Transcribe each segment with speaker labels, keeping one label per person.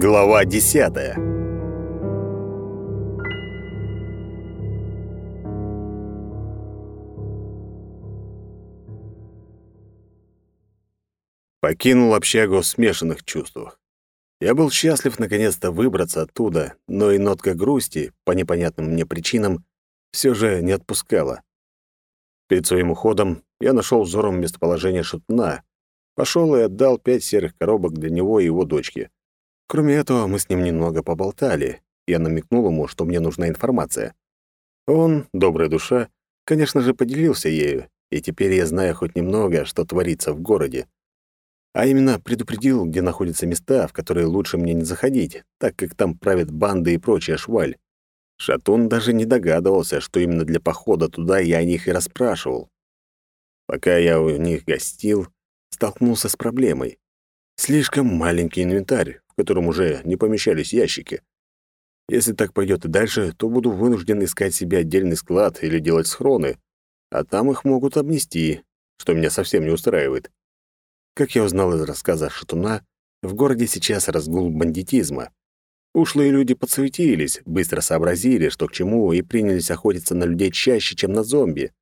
Speaker 1: Глава десятая. Покинул общагу в смешанных чувствах. Я был счастлив наконец-то выбраться оттуда, но и нотка грусти, по непонятным мне причинам, все же не отпускала. Перед своим уходом я нашел взором местоположение шутна, пошел и отдал пять серых коробок для него и его дочки. Кроме этого, мы с ним немного поболтали. Я намекнул ему, что мне нужна информация. Он, добрая душа, конечно же, поделился ею, и теперь я знаю хоть немного, что творится в городе. А именно предупредил, где находятся места, в которые лучше мне не заходить, так как там правят банды и прочая шваль. Шатун даже не догадывался, что именно для похода туда я о них и расспрашивал. Пока я у них гостил, столкнулся с проблемой. Слишком маленький инвентарь, котором уже не помещались ящики. Если так пойдет и дальше, то буду вынужден искать себе отдельный склад или делать схроны, а там их могут обнести, что меня совсем не устраивает. Как я узнал из рассказа Шатуна, в городе сейчас разгул бандитизма. Ушлые люди подсуетились, быстро сообразили, что к чему, и принялись охотиться на людей чаще, чем на зомби.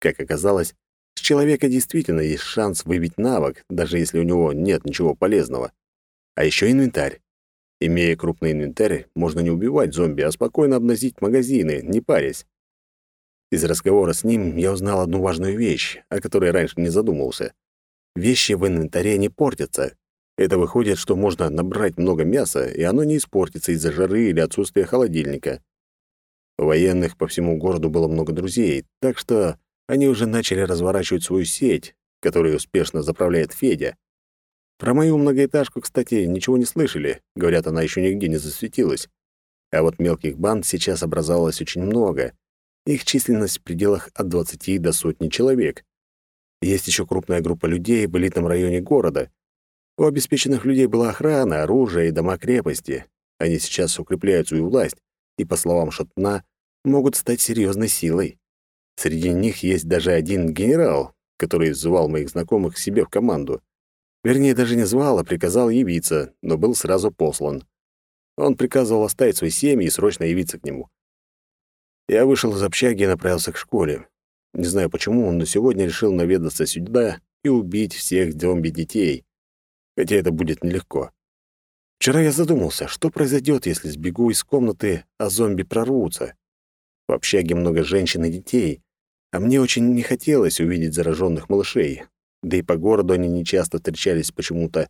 Speaker 1: Как оказалось, с человека действительно есть шанс выбить навык, даже если у него нет ничего полезного. А еще инвентарь. Имея крупный инвентарь, можно не убивать зомби, а спокойно обносить магазины, не парясь. Из разговора с ним я узнал одну важную вещь, о которой раньше не задумывался. Вещи в инвентаре не портятся, это выходит, что можно набрать много мяса, и оно не испортится из-за жары или отсутствия холодильника. У военных по всему городу было много друзей, так что они уже начали разворачивать свою сеть, которую успешно заправляет Федя. Про мою многоэтажку, кстати, ничего не слышали. Говорят, она еще нигде не засветилась. А вот мелких банд сейчас образовалось очень много. Их численность в пределах от 20 до сотни человек. Есть еще крупная группа людей в элитном районе города — у обеспеченных людей была охрана, оружие и дома крепости. Они сейчас укрепляют свою власть и, по словам Шатна, могут стать серьезной силой. Среди них есть даже один генерал, который звал моих знакомых к себе в команду. Вернее, даже не звал, а приказал явиться, но был сразу послан. Он приказывал оставить свои семьи и срочно явиться к нему. Я вышел из общаги и направился к школе. Не знаю почему, но сегодня решил наведаться сюда и убить всех зомби-детей хотя это будет нелегко. Вчера я задумался, что произойдет, если сбегу из комнаты, а зомби прорвутся. В общаге много женщин и детей, а мне очень не хотелось увидеть зараженных малышей, да и по городу они нечасто встречались почему-то.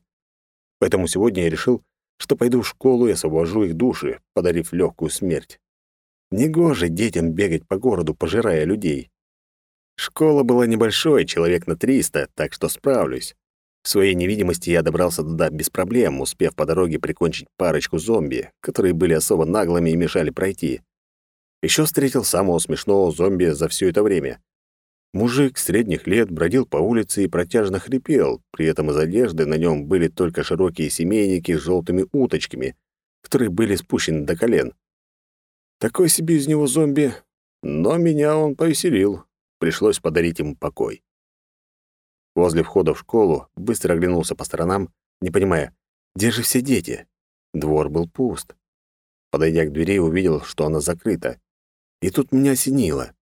Speaker 1: Поэтому сегодня я решил, что пойду в школу и освобожу их души, подарив легкую смерть. Негоже детям бегать по городу, пожирая людей. Школа была небольшой, человек на 300, так что справлюсь. В своей невидимости я добрался туда без проблем, успев по дороге прикончить парочку зомби, которые были особо наглыми и мешали пройти. Еще встретил самого смешного зомби за все это время. Мужик средних лет бродил по улице и протяжно хрипел, при этом из одежды на нем были только широкие семейники с желтыми уточками, которые были спущены до колен. Такой себе из него зомби, но меня он повеселил. Пришлось подарить ему покой. Возле входа в школу быстро оглянулся по сторонам, не понимая, где же все дети? Двор был пуст. Подойдя к двери, увидел, что она закрыта. И тут меня осенило.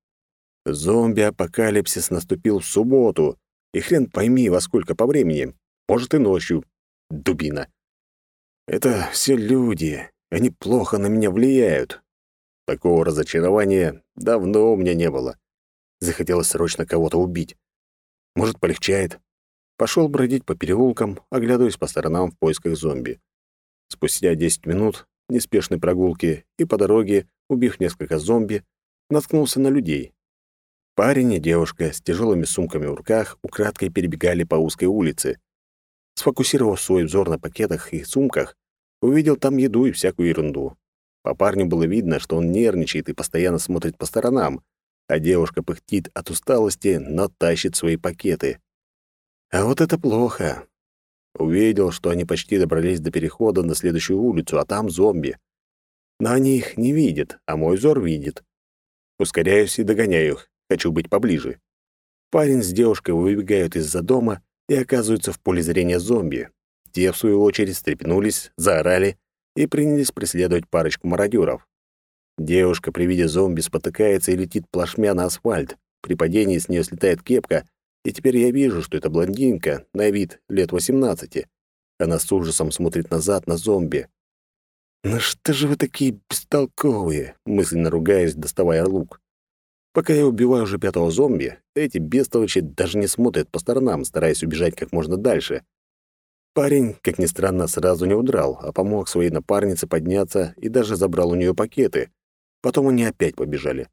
Speaker 1: Зомби-апокалипсис наступил в субботу, и хрен пойми, во сколько по времени. Может, и ночью. Дубина. Это все люди. Они плохо на меня влияют. Такого разочарования давно у меня не было. Захотелось срочно кого-то убить. Может, полегчает. Пошел бродить по переулкам, оглядываясь по сторонам в поисках зомби. Спустя 10 минут неспешной прогулки и по дороге, убив несколько зомби, наткнулся на людей. Парень и девушка с тяжелыми сумками в руках украдкой перебегали по узкой улице. Сфокусировав свой взор на пакетах и сумках, увидел там еду и всякую ерунду. По парню было видно, что он нервничает и постоянно смотрит по сторонам, а девушка пыхтит от усталости, но тащит свои пакеты. А вот это плохо. Увидел, что они почти добрались до перехода на следующую улицу, а там зомби. Но они их не видят, а мой взор видит. Ускоряюсь и догоняю их, хочу быть поближе. Парень с девушкой выбегают из-за дома и оказываются в поле зрения зомби. Те, в свою очередь, стрепенулись, заорали и принялись преследовать парочку мародеров. Девушка при виде зомби спотыкается и летит плашмя на асфальт. При падении с нее слетает кепка, и теперь я вижу, что это блондинка, на вид лет 18. Она с ужасом смотрит назад на зомби. «Ну что же вы такие бестолковые?» — мысленно ругаясь, доставая лук. Пока я убиваю уже пятого зомби, эти бестолочи даже не смотрят по сторонам, стараясь убежать как можно дальше. Парень, как ни странно, сразу не удрал, а помог своей напарнице подняться и даже забрал у нее пакеты. Потом они опять побежали.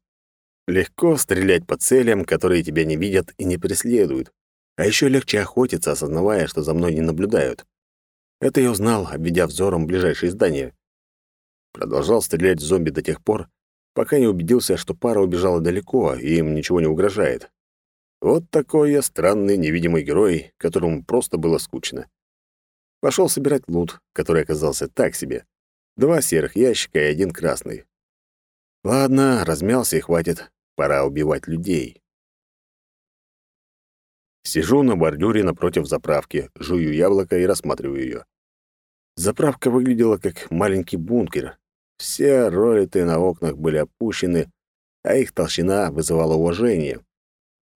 Speaker 1: Легко стрелять по целям, которые тебя не видят и не преследуют. А еще легче охотиться, осознавая, что за мной не наблюдают. Это я узнал, обведя взором ближайшие здания. Продолжал стрелять в зомби до тех пор, пока не убедился, что пара убежала далеко, и им ничего не угрожает. Вот такой я странный невидимый герой, которому просто было скучно. Пошел собирать лут, который оказался так себе. Два серых ящика и один красный. Ладно, размялся и хватит. Пора убивать людей. Сижу на бордюре напротив заправки, жую яблоко и рассматриваю ее. Заправка выглядела как маленький бункер. Все ролиты на окнах были опущены, а их толщина вызывала уважение.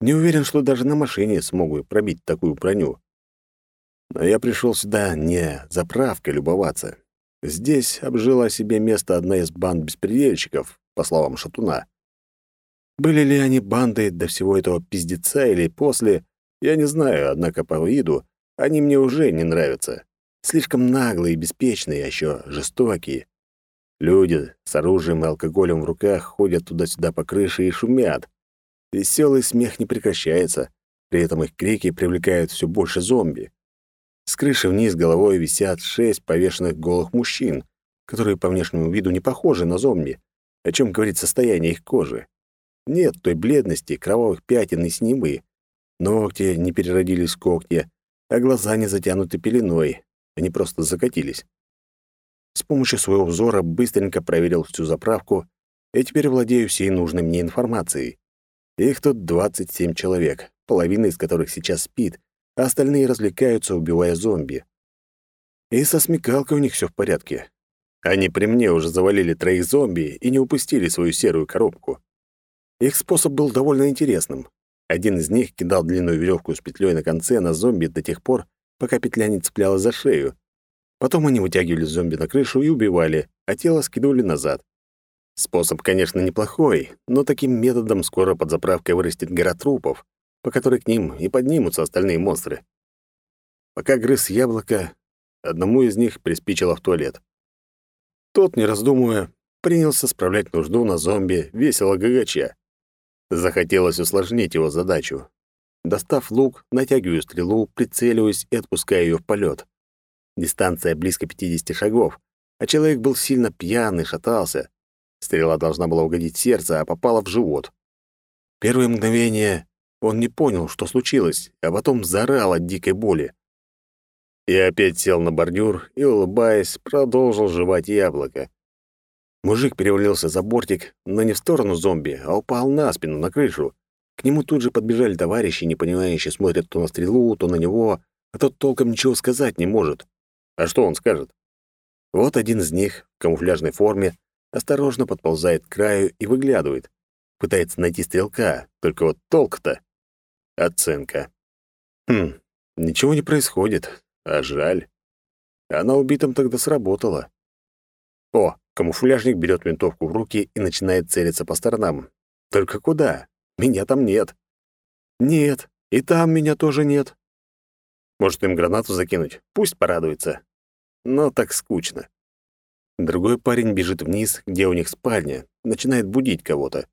Speaker 1: Не уверен, что даже на машине смогу пробить такую броню. Но я пришел сюда не заправкой любоваться. Здесь обжила себе место одна из банд беспредельщиков, по словам Шатуна. Были ли они бандой до всего этого пиздеца или после, я не знаю, однако по виду они мне уже не нравятся. Слишком наглые, беспечные, а еще жестокие. Люди с оружием и алкоголем в руках ходят туда-сюда по крыше и шумят. Веселый смех не прекращается, при этом их крики привлекают все больше зомби. С крыши вниз головой висят шесть повешенных голых мужчин, которые по внешнему виду не похожи на зомби, о чем говорит состояние их кожи. Нет той бледности, кровавых пятен и снимы. Ногти не переродились в когти, а глаза не затянуты пеленой, они просто закатились. С помощью своего взора быстренько проверил всю заправку и теперь владею всей нужной мне информацией. Их тут 27 человек, половина из которых сейчас спит, а остальные развлекаются, убивая зомби. И со смекалкой у них все в порядке. Они при мне уже завалили троих зомби и не упустили свою серую коробку. Их способ был довольно интересным. Один из них кидал длинную веревку с петлей на конце на зомби до тех пор, пока петля не цеплялась за шею. Потом они вытягивали зомби на крышу и убивали, а тело скидывали назад. Способ, конечно, неплохой, но таким методом скоро под заправкой вырастет гора трупов, по которой к ним и поднимутся остальные монстры. Пока грыз яблоко, одному из них приспичило в туалет. Тот, не раздумывая, принялся справлять нужду на зомби, весело гагача. Захотелось усложнить его задачу. Достав лук, натягиваю стрелу, прицеливаюсь и отпускаю ее в полет. Дистанция близко 50 шагов, а человек был сильно пьян и шатался. Стрела должна была угодить сердце, а попала в живот. Первые мгновения он не понял, что случилось, а потом заорал от дикой боли. Я опять сел на бордюр и, улыбаясь, продолжил жевать яблоко. Мужик перевалился за бортик, но не в сторону зомби, а упал на спину, на крышу. К нему тут же подбежали товарищи, не понимающие, смотрят то на стрелу, то на него, а тот толком ничего сказать не может. А что он скажет? Вот один из них в камуфляжной форме осторожно подползает к краю и выглядывает. Пытается найти стрелка, только вот толк-то. Оценка. Хм, ничего не происходит, а жаль. Она убитым тогда сработала. О, камуфляжник берет винтовку в руки и начинает целиться по сторонам. Только куда? Меня там нет. Нет, и там меня тоже нет. Может, им гранату закинуть? Пусть порадуется. Но так скучно. Другой парень бежит вниз, где у них спальня, начинает будить кого-то.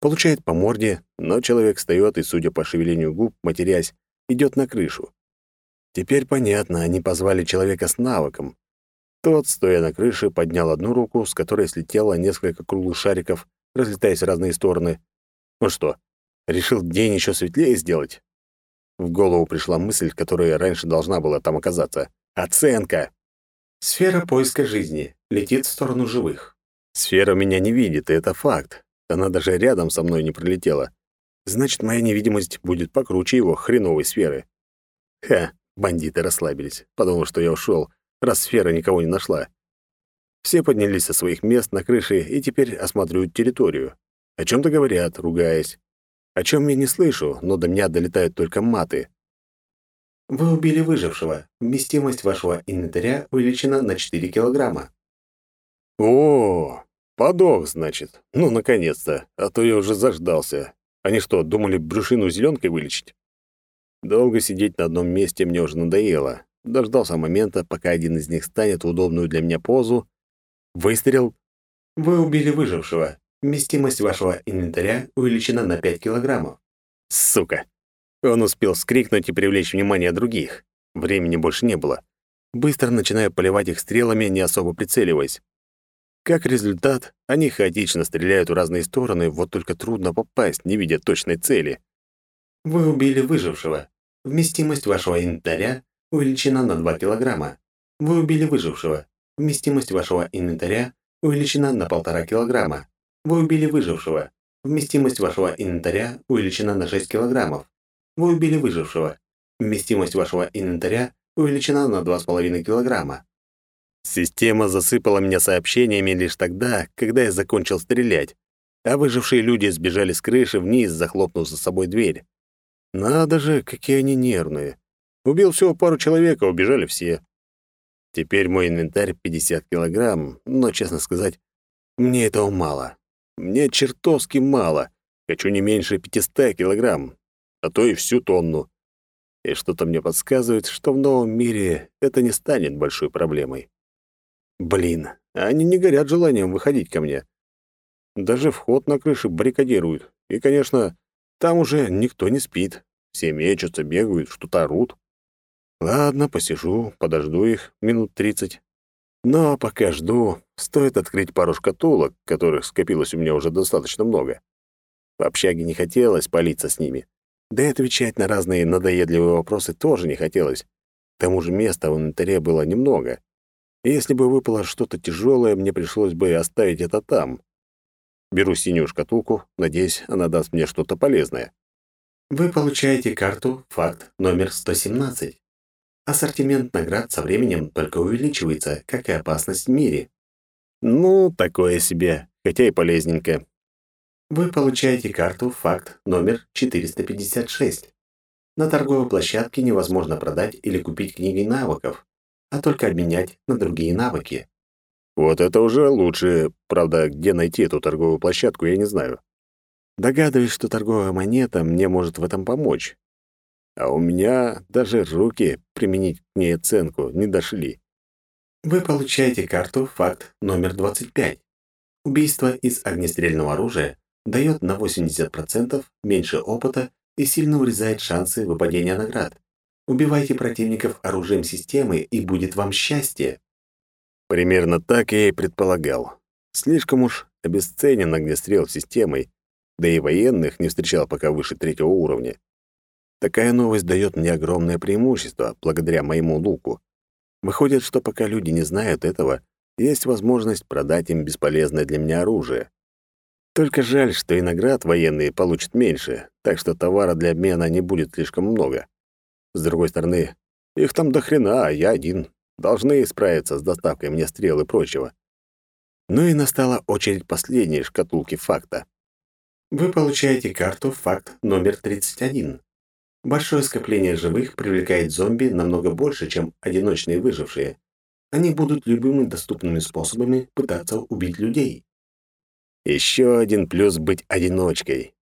Speaker 1: Получает по морде, но человек встает и, судя по шевелению губ, матерясь, идет на крышу. Теперь понятно, они позвали человека с навыком. Тот, стоя на крыше, поднял одну руку, с которой слетело несколько круглых шариков, разлетаясь в разные стороны. Ну что, решил день еще светлее сделать? В голову пришла мысль, которая раньше должна была там оказаться. Оценка! Сфера поиска жизни. Летит в сторону живых. Сфера меня не видит, и это факт. Она даже рядом со мной не пролетела. Значит, моя невидимость будет покруче его хреновой сферы. Ха, бандиты расслабились. Подумал, что я ушел, раз сфера никого не нашла. Все поднялись со своих мест на крыше и теперь осматривают территорию. О чем-то говорят, ругаясь. О чем я не слышу, но до меня долетают только маты.
Speaker 2: Вы убили выжившего. Вместимость вашего инвентаря увеличена на 4 килограмма.
Speaker 1: О, подох, значит. Ну, наконец-то. А то я уже заждался. Они что, думали брюшину зеленкой вылечить? Долго сидеть на одном месте мне уже надоело. Дождался момента, пока один из них станет в удобную для меня позу. Выстрел.
Speaker 2: Вы убили выжившего. Вместимость вашего инвентаря увеличена на 5 килограммов.
Speaker 1: Сука. Он успел скрикнуть и привлечь внимание других. Времени больше не было. Быстро начинаю поливать их стрелами, не особо прицеливаясь. Как результат, они хаотично стреляют в разные стороны, вот только трудно попасть, не видя точной цели.
Speaker 2: Вы убили выжившего. Вместимость вашего инвентаря увеличена на 2 килограмма. Вы убили выжившего. Вместимость вашего инвентаря увеличена на 1,5 килограмма. Вы убили выжившего. Вместимость вашего инвентаря увеличена на 6 килограммов. Вы убили выжившего. Вместимость вашего инвентаря увеличена на 2,5 килограмма.
Speaker 1: Система засыпала меня сообщениями лишь тогда, когда я закончил стрелять, а выжившие люди сбежали с крыши вниз, захлопнув за собой дверь. Надо же, какие они нервные. Убил всего пару человек, а убежали все. Теперь мой инвентарь 50 килограмм, но, честно сказать, мне этого мало. Мне чертовски мало. Хочу не меньше 500 килограмм, а то и всю тонну. И что-то мне подсказывает, что в новом мире это не станет большой проблемой. Блин, они не горят желанием выходить ко мне. Даже вход на крыше баррикадируют. И, конечно, там уже никто не спит. Все мечутся, бегают, что-то орут. Ладно, посижу, подожду их минут тридцать. Но пока жду, стоит открыть пару шкатулок, которых скопилось у меня уже достаточно много. В общаге не хотелось палиться с ними. Да и отвечать на разные надоедливые вопросы тоже не хотелось. К тому же места в инвентаре было немного. И если бы выпало что-то тяжелое, мне пришлось бы оставить это там. Беру синюю шкатулку, надеюсь, она даст мне что-то полезное.
Speaker 2: Вы получаете карту «Факт номер 117». Ассортимент наград со временем только увеличивается, как и опасность в мире.
Speaker 1: Ну, такое себе, хотя и полезненько.
Speaker 2: Вы получаете карту «Факт» номер 456. На торговой площадке невозможно продать или купить книги навыков, а только обменять на другие навыки.
Speaker 1: Вот это уже лучше. Правда, где найти эту торговую площадку, я не знаю. Догадываюсь, что торговая монета мне может в этом помочь. А у меня даже руки применить к ней оценку не дошли.
Speaker 2: Вы получаете карту «Факт» номер 25. Убийство из огнестрельного оружия дает на 80% меньше опыта и сильно урезает шансы выпадения наград. Убивайте противников оружием системы, и будет вам счастье.
Speaker 1: Примерно так я и предполагал. Слишком уж обесценен огнестрел системой, да и военных не встречал пока выше третьего уровня. Такая новость дает мне огромное преимущество благодаря моему луку. Выходит, что пока люди не знают этого, есть возможность продать им бесполезное для меня оружие. Только жаль, что и наград военные получат меньше, так что товара для обмена не будет слишком много. С другой стороны, их там до хрена, а я один. Должны справиться с доставкой мне стрел и прочего. Ну и настала очередь последней шкатулки факта.
Speaker 2: Вы получаете карту «Факт» номер 31. Большое скопление живых привлекает зомби намного больше, чем одиночные выжившие. Они будут любыми доступными способами пытаться убить людей.
Speaker 1: Еще один плюс быть одиночкой.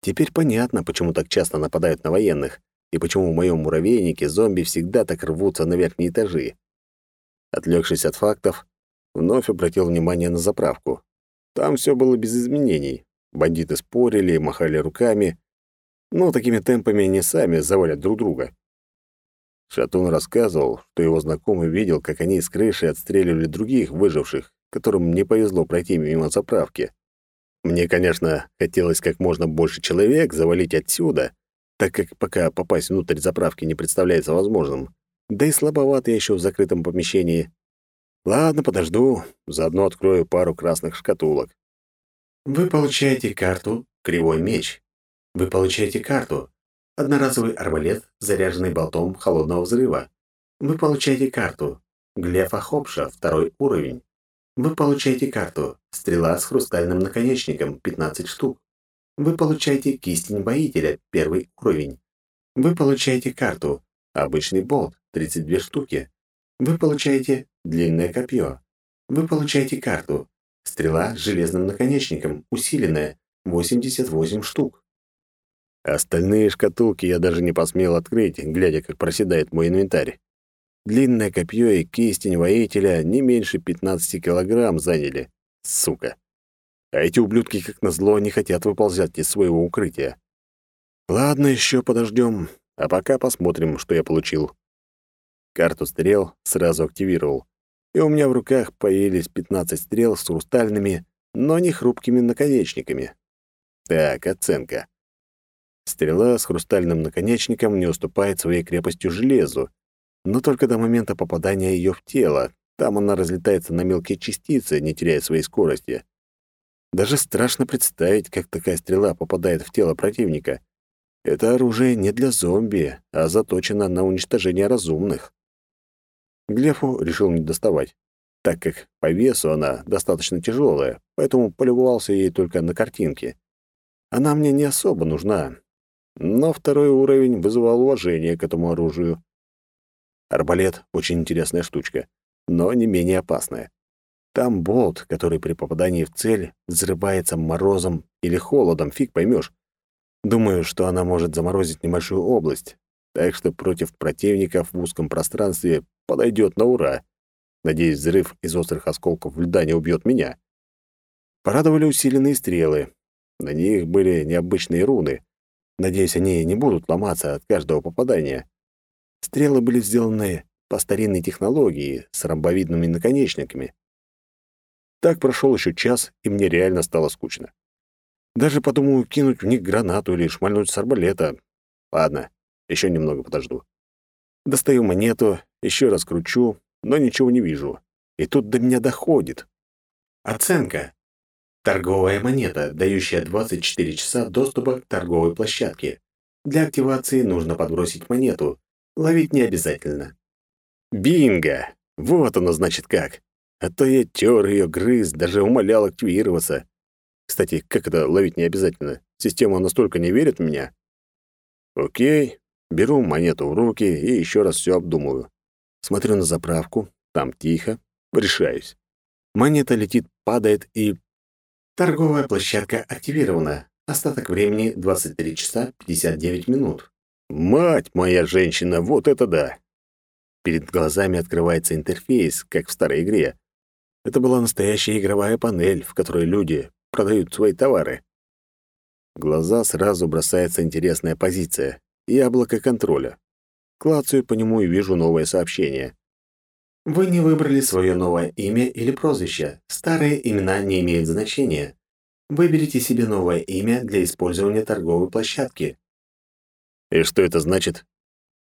Speaker 1: Теперь понятно, почему так часто нападают на военных, и почему в моем муравейнике зомби всегда так рвутся на верхние этажи. Отвлекшись от фактов, вновь обратил внимание на заправку. Там все было без изменений. Бандиты спорили, махали руками. Ну, такими темпами не сами завалят друг друга. Шатун рассказывал, что его знакомый видел, как они с крыши отстреливали других выживших, которым не повезло пройти мимо заправки. Мне, конечно, хотелось как можно больше человек завалить отсюда, так как пока попасть внутрь заправки не представляется возможным. Да и слабовато еще в закрытом помещении. Ладно, подожду, заодно открою пару красных шкатулок.
Speaker 2: Вы получаете карту «Кривой меч». Вы получаете карту «Одноразовый арбалет, заряженный болтом холодного взрыва». Вы получаете карту «Глефа Хопша, второй уровень». Вы получаете карту «Стрела с хрустальным наконечником» 15 штук. Вы получаете кистень воителя, первый уровень. Вы получаете карту «Обычный болт» 32 штуки. Вы получаете длинное копье. Вы получаете карту «Стрела с железным наконечником», усиленная, 88 штук.
Speaker 1: Остальные шкатулки я даже не посмел открыть, глядя, как проседает мой инвентарь. Длинное копье и кистень воителя не меньше 15 килограмм заняли. Сука. А эти ублюдки, как назло, не хотят выползать из своего укрытия. Ладно, еще подождем, а пока посмотрим, что я получил. Карту стрел сразу активировал, и у меня в руках появились 15 стрел с хрустальными, но не хрупкими наконечниками. Так, оценка. Стрела с хрустальным наконечником не уступает своей крепостью железу, но только до момента попадания ее в тело. Там она разлетается на мелкие частицы, не теряя своей скорости. Даже страшно представить, как такая стрела попадает в тело противника. Это оружие не для зомби, а заточено на уничтожение разумных. Глефу решил не доставать, так как по весу она достаточно тяжелая, поэтому полюбовался ей только на картинке. Она мне не особо нужна, но второй уровень вызывал уважение к этому оружию. Арбалет — очень интересная штучка, но не менее опасная. Там болт, который при попадании в цель взрывается морозом или холодом, фиг поймешь. Думаю, что она может заморозить небольшую область, так что против противников в узком пространстве подойдет на ура. Надеюсь, взрыв из острых осколков льда не убьет меня. Порадовали усиленные стрелы. На них были необычные руны. Надеюсь, они не будут ломаться от каждого попадания. Стрелы были сделаны по старинной технологии с ромбовидными наконечниками. Так прошел еще час, и мне реально стало скучно. Даже подумаю кинуть в них гранату или шмальнуть с арбалета. Ладно, еще немного подожду. Достаю монету, еще раз кручу, но ничего не вижу. И тут до меня доходит.
Speaker 2: Оценка. Торговая монета, дающая 24 часа доступа к торговой площадке. Для активации нужно подбросить монету, Ловить не обязательно.
Speaker 1: Бинго! Вот оно значит как. А то я тер ее, грыз, даже умолял активироваться. Кстати, как это ловить не обязательно? Система настолько не верит в меня. Окей, беру монету в руки и еще раз все обдумываю. Смотрю на заправку, там тихо, решаюсь. Монета летит, падает и...
Speaker 2: Торговая площадка активирована. Остаток времени 23 часа 59 минут.
Speaker 1: Мать моя женщина, вот это да! Перед глазами открывается интерфейс, как в старой игре. Это была настоящая игровая панель, в которой люди продают свои товары. В глаза сразу бросается интересная позиция — яблоко контроля. Клацаю по нему и вижу новое сообщение.
Speaker 2: Вы не выбрали свое новое имя или прозвище. Старые имена не имеют значения. Выберите себе новое имя для использования торговой площадки.
Speaker 1: И что это значит?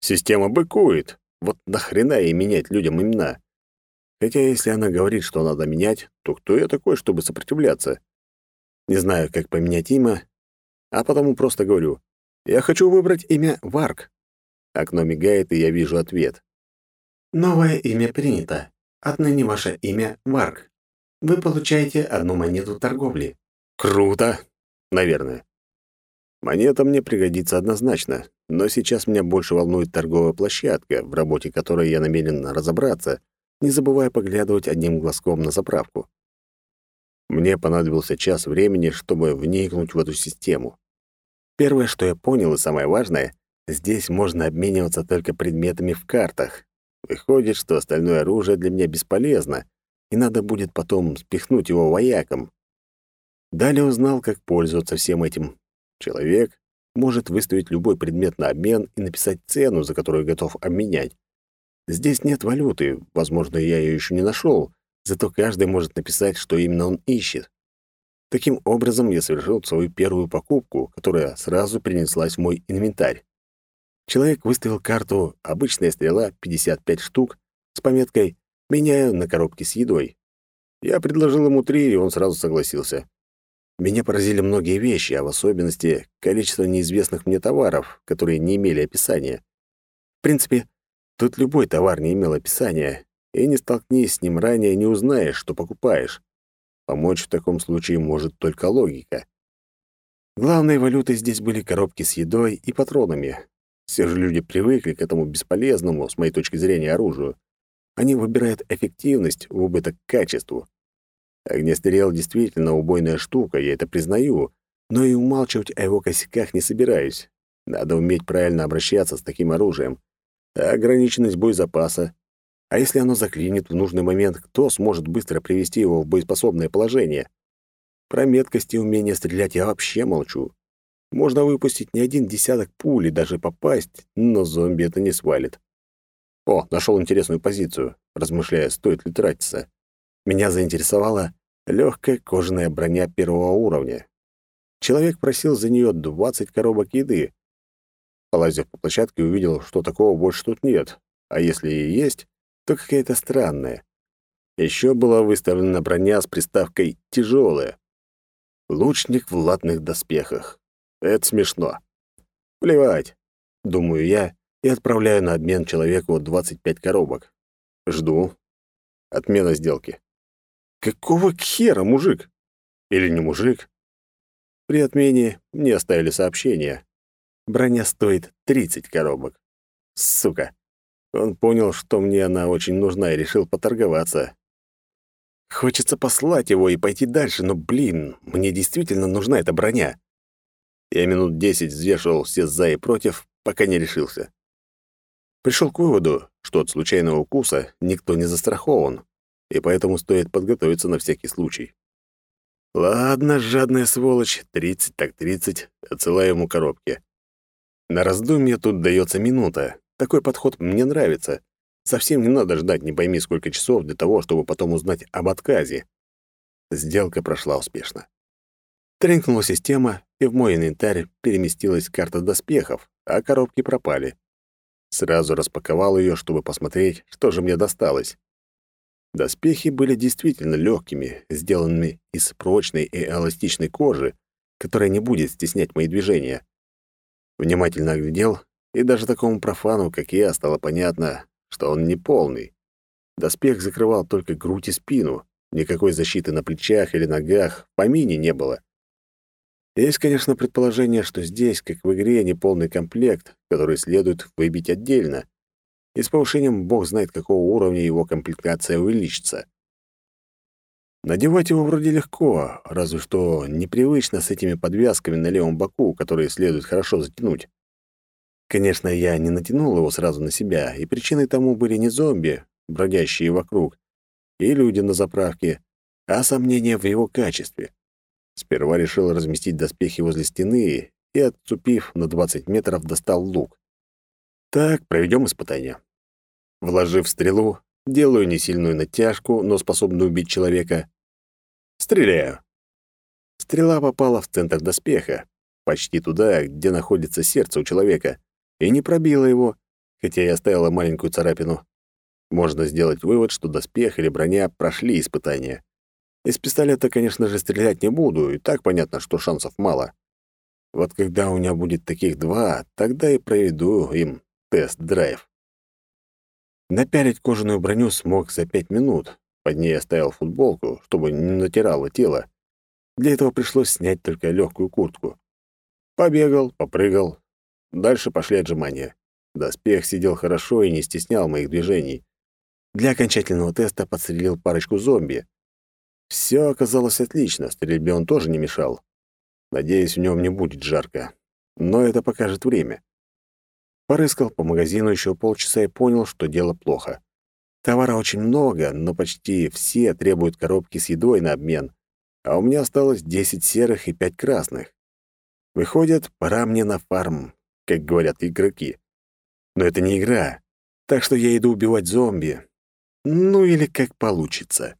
Speaker 1: Система быкует. Вот нахрена ей менять людям имена? Хотя если она говорит, что надо менять, то кто я такой, чтобы сопротивляться? Не знаю, как поменять имя, а потому просто говорю. Я хочу выбрать имя Варк. Окно мигает, и я вижу ответ.
Speaker 2: Новое имя принято. Отныне ваше имя Варк. Вы получаете одну монету торговли.
Speaker 1: Круто. Наверное. Монета мне пригодится однозначно, но сейчас меня больше волнует торговая площадка, в работе которой я намерен разобраться, не забывая поглядывать одним глазком на заправку. Мне понадобился час времени, чтобы вникнуть в эту систему. Первое, что я понял, и самое важное, здесь можно обмениваться только предметами в картах. Выходит, что остальное оружие для меня бесполезно, и надо будет потом спихнуть его воякам. Далее узнал, как пользоваться всем этим, Человек может выставить любой предмет на обмен и написать цену, за которую готов обменять. Здесь нет валюты, возможно, я ее еще не нашел, зато каждый может написать, что именно он ищет. Таким образом, я совершил свою первую покупку, которая сразу принеслась в мой инвентарь. Человек выставил карту «Обычная стрела» 55 штук с пометкой «Меняю на коробки с едой». Я предложил ему три, и он сразу согласился. Меня поразили многие вещи, а в особенности количество неизвестных мне товаров, которые не имели описания. В принципе, тут любой товар не имел описания, и не столкнись с ним ранее, не узнаешь, что покупаешь. Помочь в таком случае может только логика. Главной валютой здесь были коробки с едой и патронами. Все же люди привыкли к этому бесполезному, с моей точки зрения, оружию. Они выбирают эффективность в убыток качеству. Огнестрел действительно убойная штука, я это признаю, но и умалчивать о его косяках не собираюсь. Надо уметь правильно обращаться с таким оружием. А ограниченность боезапаса. А если оно заклинит в нужный момент, кто сможет быстро привести его в боеспособное положение? Про меткость и умение стрелять я вообще молчу. Можно выпустить не один десяток пуль и даже попасть, но зомби это не свалит. О, нашел интересную позицию, размышляя, стоит ли тратиться. Меня заинтересовала легкая кожаная броня первого уровня. Человек просил за нее 20 коробок еды. Полазив по площадке, увидел, что такого больше тут нет, а если и есть, то какая-то странная. Еще была выставлена броня с приставкой «тяжелая». Лучник в латных доспехах. Это смешно. Плевать, думаю я, и отправляю на обмен человеку 25 коробок. Жду. Отмена сделки. Какого хера, мужик? Или не мужик? При отмене мне оставили сообщение. Броня стоит 30 коробок. Сука. Он понял, что мне она очень нужна и решил поторговаться. Хочется послать его и пойти дальше, но, блин, мне действительно нужна эта броня. Я минут десять взвешивал все «за» и «против», пока не решился. Пришел к выводу, что от случайного укуса никто не застрахован, и поэтому стоит подготовиться на всякий случай. Ладно, жадная сволочь, тридцать так тридцать, отсылаю ему коробки. На раздумье тут дается минута. Такой подход мне нравится. Совсем не надо ждать не пойми сколько часов для того, чтобы потом узнать об отказе. Сделка прошла успешно. Тренькнула система, и в мой инвентарь переместилась карта доспехов, а коробки пропали. Сразу распаковал ее, чтобы посмотреть, что же мне досталось. Доспехи были действительно легкими, сделанными из прочной и эластичной кожи, которая не будет стеснять мои движения. Внимательно оглядел, и даже такому профану, как я, стало понятно, что он не полный. Доспех закрывал только грудь и спину, никакой защиты на плечах или ногах в помине не было. Есть, конечно, предположение, что здесь, как в игре, неполный комплект, который следует выбить отдельно, и с повышением бог знает какого уровня его комплектация увеличится. Надевать его вроде легко, разве что непривычно с этими подвязками на левом боку, которые следует хорошо затянуть. Конечно, я не натянул его сразу на себя, и причиной тому были не зомби, бродящие вокруг, и люди на заправке, а сомнения в его качестве. Сперва решил разместить доспехи возле стены и, отступив на 20 метров, достал лук. Так, проведем испытание. Вложив стрелу, делаю несильную натяжку, но способную убить человека. Стреляю. Стрела попала в центр доспеха, почти туда, где находится сердце у человека, и не пробила его, хотя и оставила маленькую царапину. Можно сделать вывод, что доспех или броня прошли испытание. Из пистолета, конечно же, стрелять не буду, и так понятно, что шансов мало. Вот когда у меня будет таких два, тогда и проведу им тест-драйв. Напялить кожаную броню смог за пять минут. Под ней оставил футболку, чтобы не натирало тело. Для этого пришлось снять только легкую куртку. Побегал, попрыгал. Дальше пошли отжимания. Доспех сидел хорошо и не стеснял моих движений. Для окончательного теста подстрелил парочку зомби. Все оказалось отлично, стрельбе он тоже не мешал. Надеюсь, в нем не будет жарко. Но это покажет время. Порыскал по магазину еще полчаса и понял, что дело плохо. Товара очень много, но почти все требуют коробки с едой на обмен, а у меня осталось 10 серых и 5 красных. Выходит, пора мне на фарм, как говорят игроки. Но это не игра, так что я иду убивать зомби. Ну или как получится.